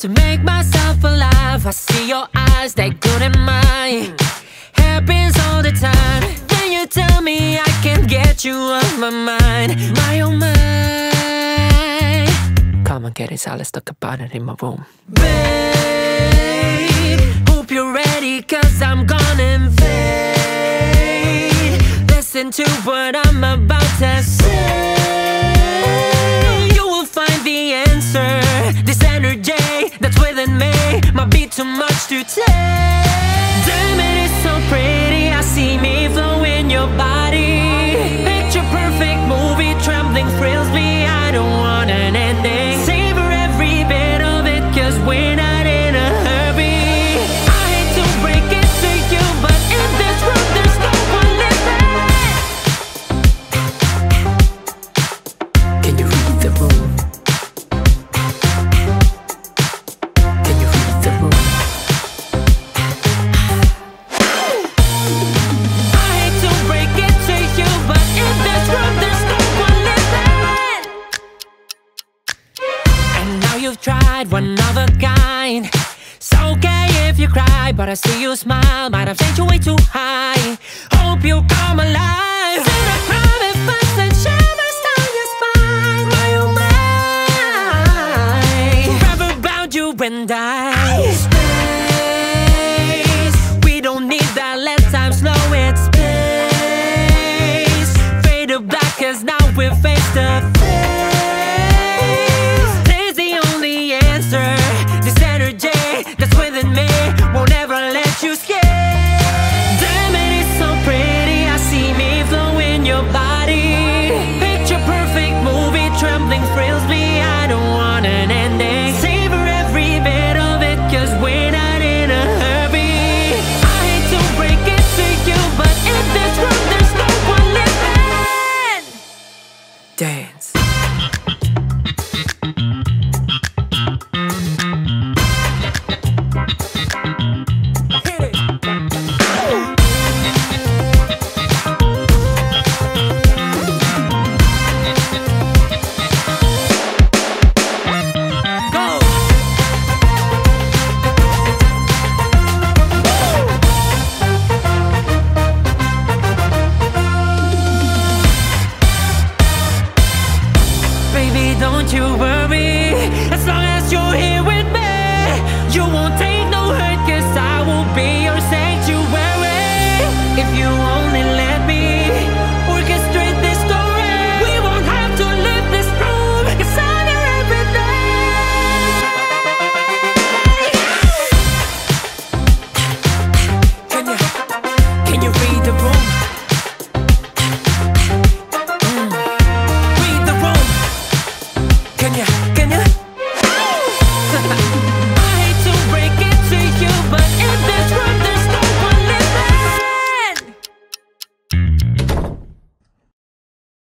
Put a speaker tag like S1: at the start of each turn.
S1: to make myself alive. I see your eyes, they good in mine. Happens all the time. Then you tell me I can get you off my mind. My oh my. Come and get so let's talk about it in my room. Babe, hope you're ready, cause I'm gonna invade. Listen to what I'm about to say. That's me might be too much to take. You've tried one of a kind. It's okay if you cry, but I see you smile. Might have changed you way too high. Hope you come alive. Feel the private fast and shivers down your spine. My oh my. Forever bound you and I. Space. We don't need that. Let time slow its pace. Fade to black, cause now we're face to face.